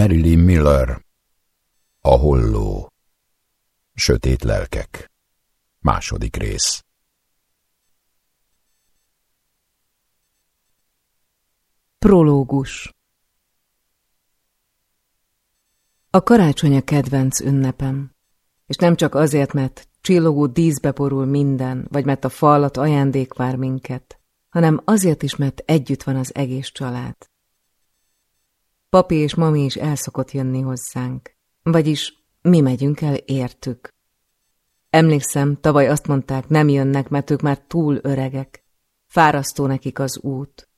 Marilyn Miller A holló. Sötét lelkek. Második rész. Prológus. A karácsony a kedvenc ünnepem, és nem csak azért, mert csillogó díszbe borul minden, vagy mert a falat ajándék vár minket, hanem azért is, mert együtt van az egész család. Papi és mami is elszokott jönni hozzánk, vagyis mi megyünk el értük. Emlékszem, tavaly azt mondták, nem jönnek, mert ők már túl öregek. Fárasztó nekik az út.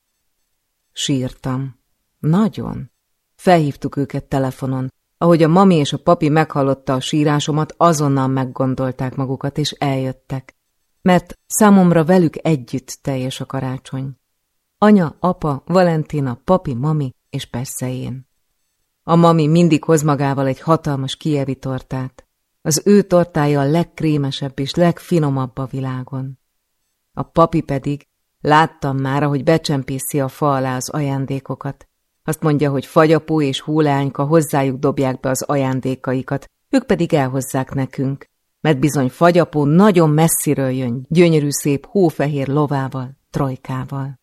Sírtam. Nagyon. Felhívtuk őket telefonon. Ahogy a mami és a papi meghallotta a sírásomat, azonnal meggondolták magukat, és eljöttek. Mert számomra velük együtt teljes a karácsony. Anya, apa, Valentina, papi, mami, és persze én. A mami mindig hoz magával egy hatalmas kievi tortát. Az ő tortája a legkrémesebb és legfinomabb a világon. A papi pedig, láttam már, ahogy becsempészi a fa alá az ajándékokat. Azt mondja, hogy fagyapó és húleányka hozzájuk dobják be az ajándékaikat, ők pedig elhozzák nekünk. Mert bizony fagyapó nagyon messziről jön, gyönyörű szép hófehér lovával, trojkával.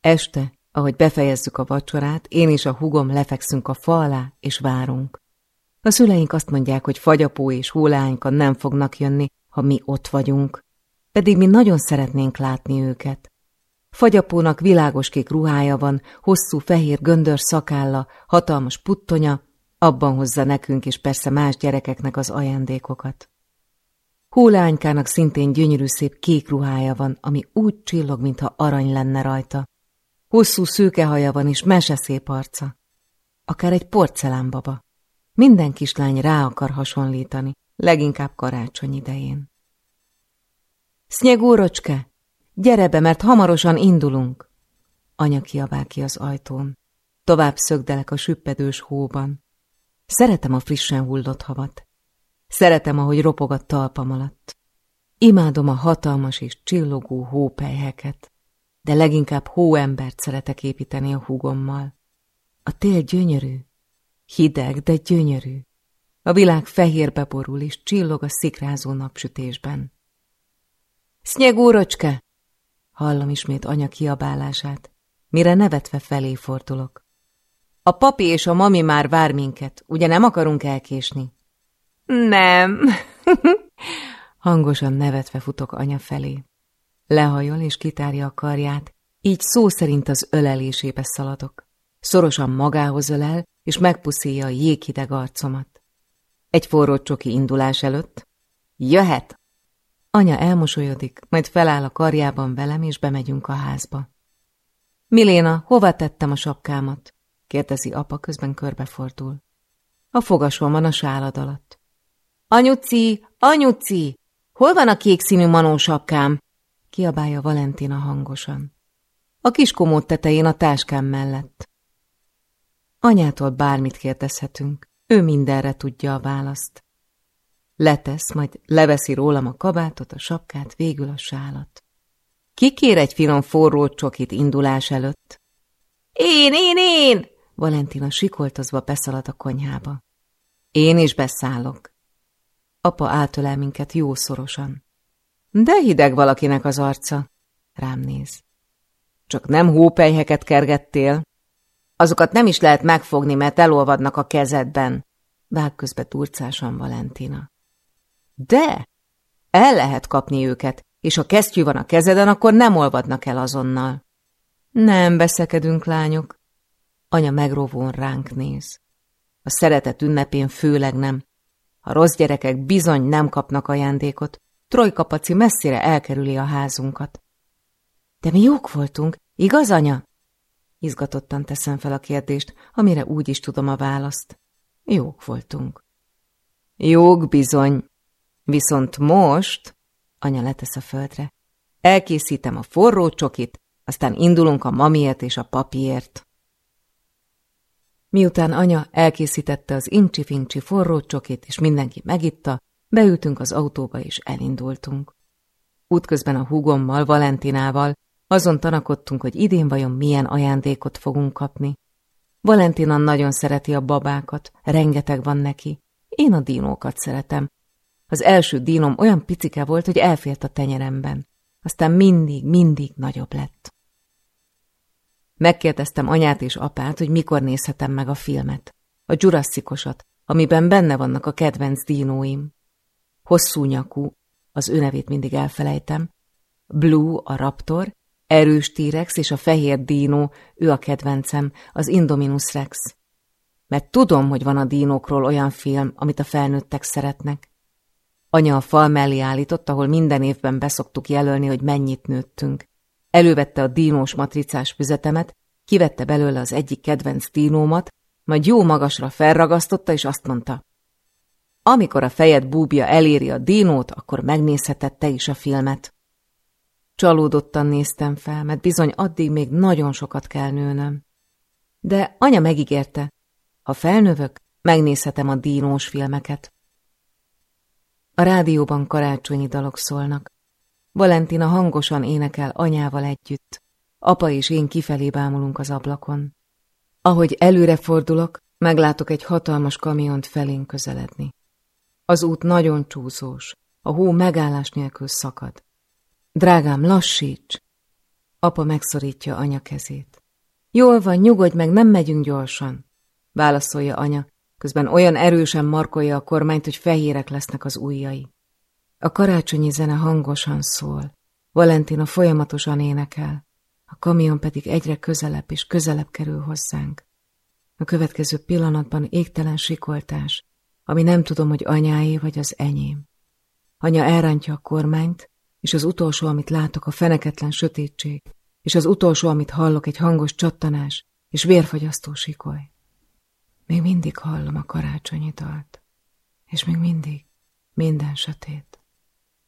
Este ahogy befejezzük a vacsorát, én és a hugom lefekszünk a fa alá, és várunk. A szüleink azt mondják, hogy fagyapó és hólányka nem fognak jönni, ha mi ott vagyunk, pedig mi nagyon szeretnénk látni őket. Fagyapónak világos kék ruhája van, hosszú fehér göndör szakálla, hatalmas puttonya, abban hozza nekünk és persze más gyerekeknek az ajándékokat. Hólánykának szintén gyönyörű szép kék ruhája van, ami úgy csillog, mintha arany lenne rajta. Hosszú szőke haja van és meseszép arca. Akár egy porcelánbaba. Minden kislány rá akar hasonlítani, leginkább karácsony idején. Sznyegórocske, gyere be, mert hamarosan indulunk! Anya kiabál ki az ajtón. Tovább szögdelek a süppedős hóban. Szeretem a frissen hullott havat. Szeretem, ahogy ropog a talpam alatt. Imádom a hatalmas és csillogó hópelyheket de leginkább hóembert szeretek építeni a húgommal. A tél gyönyörű, hideg, de gyönyörű. A világ fehérbe borul, és csillog a szikrázó napsütésben. Sznyegúrocske! Hallom ismét anya kiabálását, mire nevetve felé fordulok. A papi és a mami már vár minket, ugye nem akarunk elkésni? Nem. Hangosan nevetve futok anya felé. Lehajol és kitárja a karját, így szó szerint az ölelésébe szaladok. Szorosan magához ölel, és megpuszíja a jéghideg arcomat. Egy forró csoki indulás előtt. Jöhet! Anya elmosolyodik, majd feláll a karjában velem, és bemegyünk a házba. Miléna, hova tettem a sapkámat? kérdezi apa, közben körbefordul. A fogasom van a sálad alatt. Anyuci, anyuci, hol van a kék színű manó sapkám? Kiabálja Valentina hangosan. A kis komód tetején a táskám mellett. Anyától bármit kérdezhetünk, ő mindenre tudja a választ. Letesz, majd leveszi rólam a kabátot, a sapkát, végül a sálat. Ki kér egy finom forró csokit indulás előtt? Én, én, én! Valentina sikoltozva beszalad a konyhába. Én is beszállok. Apa átölel minket jó szorosan. De hideg valakinek az arca. Rám néz. Csak nem hópelyheket kergettél. Azokat nem is lehet megfogni, mert elolvadnak a kezedben. Vág közbe turcásan Valentina. De! El lehet kapni őket, és ha kesztyű van a kezeden, akkor nem olvadnak el azonnal. Nem beszekedünk, lányok. Anya megrovón ránk néz. A szeretet ünnepén főleg nem. A rossz gyerekek bizony nem kapnak ajándékot, Trojkapaci messzire elkerüli a házunkat. De mi jók voltunk, igaz, anya? Izgatottan teszem fel a kérdést, amire úgy is tudom a választ. Jók voltunk. Jók bizony. Viszont most, anya letesz a földre, elkészítem a forró csokit, aztán indulunk a mamiért és a papiért. Miután anya elkészítette az incsi-fincsi forró csokit, és mindenki megitta, Beültünk az autóba, és elindultunk. Útközben a húgommal, Valentinával azon tanakodtunk, hogy idén vajon milyen ajándékot fogunk kapni. Valentina nagyon szereti a babákat, rengeteg van neki. Én a dinókat szeretem. Az első dínom olyan picike volt, hogy elfért a tenyeremben. Aztán mindig, mindig nagyobb lett. Megkérdeztem anyát és apát, hogy mikor nézhetem meg a filmet. A Jurassicosat, amiben benne vannak a kedvenc dínóim. Hosszú nyakú, az ő nevét mindig elfelejtem, Blue a raptor, erős T-rex és a fehér dínó, ő a kedvencem, az Indominus Rex. Mert tudom, hogy van a dínókról olyan film, amit a felnőttek szeretnek. Anya a fal mellé állított, ahol minden évben beszoktuk jelölni, hogy mennyit nőttünk. Elővette a dínós matricás füzetemet, kivette belőle az egyik kedvenc dínómat, majd jó magasra felragasztotta, és azt mondta. Amikor a fejed búbja eléri a dínót, akkor megnézheted te is a filmet. Csalódottan néztem fel, mert bizony addig még nagyon sokat kell nőnöm. De anya megígérte, ha felnövök, megnézhetem a dínós filmeket. A rádióban karácsonyi dalok szólnak. Valentina hangosan énekel anyával együtt. Apa és én kifelé bámulunk az ablakon. Ahogy előre fordulok, meglátok egy hatalmas kamiont felén közeledni. Az út nagyon csúszós, a hó megállás nélkül szakad. Drágám, lassíts! Apa megszorítja anya kezét. Jól van, nyugodj meg, nem megyünk gyorsan, válaszolja anya, közben olyan erősen markolja a kormányt, hogy fehérek lesznek az ujjai. A karácsonyi zene hangosan szól, Valentina folyamatosan énekel, a kamion pedig egyre közelebb és közelebb kerül hozzánk. A következő pillanatban égtelen sikoltás, ami nem tudom, hogy anyáé vagy az enyém. Anya elrántja a kormányt, és az utolsó, amit látok, a feneketlen sötétség, és az utolsó, amit hallok, egy hangos csattanás és vérfagyasztó sikoly. Még mindig hallom a karácsonyi dalt, és még mindig minden sötét.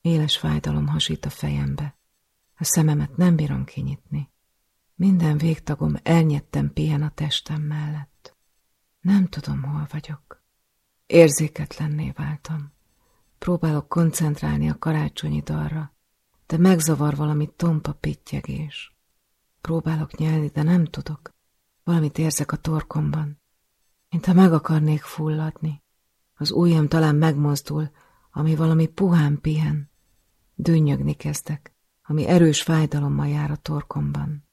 Éles fájdalom hasít a fejembe. A szememet nem bírom kinyitni. Minden végtagom elnyettem pihen a testem mellett. Nem tudom, hol vagyok. Érzéketlenné váltam. Próbálok koncentrálni a karácsonyi dalra, de megzavar valami tompa pittyegés. Próbálok nyelni, de nem tudok. Valamit érzek a torkomban, mintha meg akarnék fulladni. Az ujjam talán megmozdul, ami valami puhán pihen. Dünnyögni kezdek, ami erős fájdalommal jár a torkomban.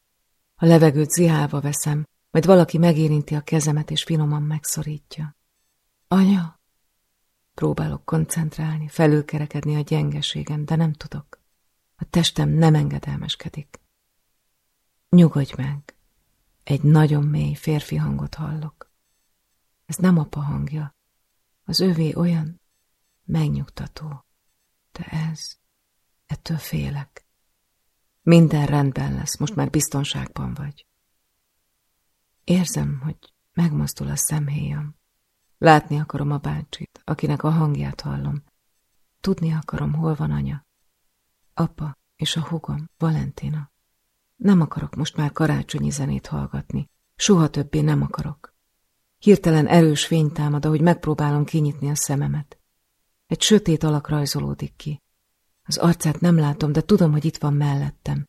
A levegőt zihálva veszem, majd valaki megérinti a kezemet és finoman megszorítja. Anya! Próbálok koncentrálni, felülkerekedni a gyengeségem, de nem tudok. A testem nem engedelmeskedik. Nyugodj meg! Egy nagyon mély férfi hangot hallok. Ez nem apa hangja. Az övé olyan megnyugtató. De ez, ettől félek. Minden rendben lesz, most már biztonságban vagy. Érzem, hogy megmozdul a szemhéjam. Látni akarom a bácsit, akinek a hangját hallom. Tudni akarom, hol van anya. Apa és a hugom, Valentina. Nem akarok most már karácsonyi zenét hallgatni. Soha többé nem akarok. Hirtelen erős fény támad, ahogy megpróbálom kinyitni a szememet. Egy sötét alak rajzolódik ki. Az arcát nem látom, de tudom, hogy itt van mellettem.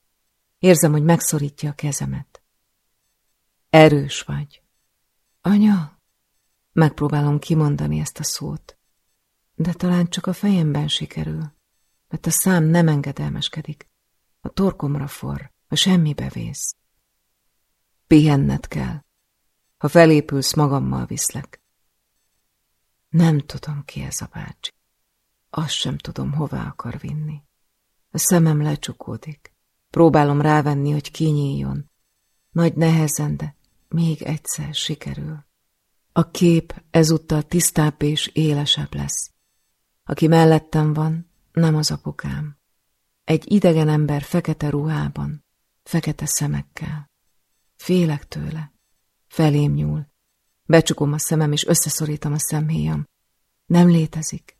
Érzem, hogy megszorítja a kezemet. Erős vagy. Anya? Megpróbálom kimondani ezt a szót, de talán csak a fejemben sikerül, mert a szám nem engedelmeskedik. A torkomra forr, a semmibe vész. Pihenned kell. Ha felépülsz, magammal viszlek. Nem tudom, ki ez a bácsi. Azt sem tudom, hová akar vinni. A szemem lecsukódik. Próbálom rávenni, hogy kinyíljon. Nagy nehezen, de még egyszer sikerül. A kép ezúttal tisztább és élesebb lesz. Aki mellettem van, nem az apukám. Egy idegen ember fekete ruhában, fekete szemekkel. Félek tőle. Felém nyúl. Becsukom a szemem, és összeszorítom a szemhéjam. Nem létezik.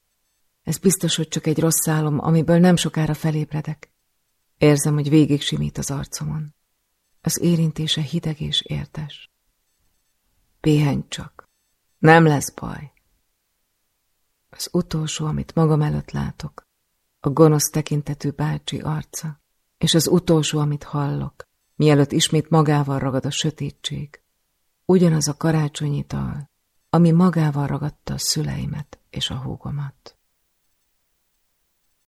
Ez biztos, hogy csak egy rossz álom, amiből nem sokára felébredek. Érzem, hogy végig simít az arcomon. Az érintése hideg és értes. Pihenj csak. Nem lesz baj. Az utolsó, amit magam előtt látok, a gonosz tekintetű bácsi arca, és az utolsó, amit hallok, mielőtt ismét magával ragad a sötétség. ugyanaz a karácsonyital, ami magával ragadta a szüleimet és a húgomat.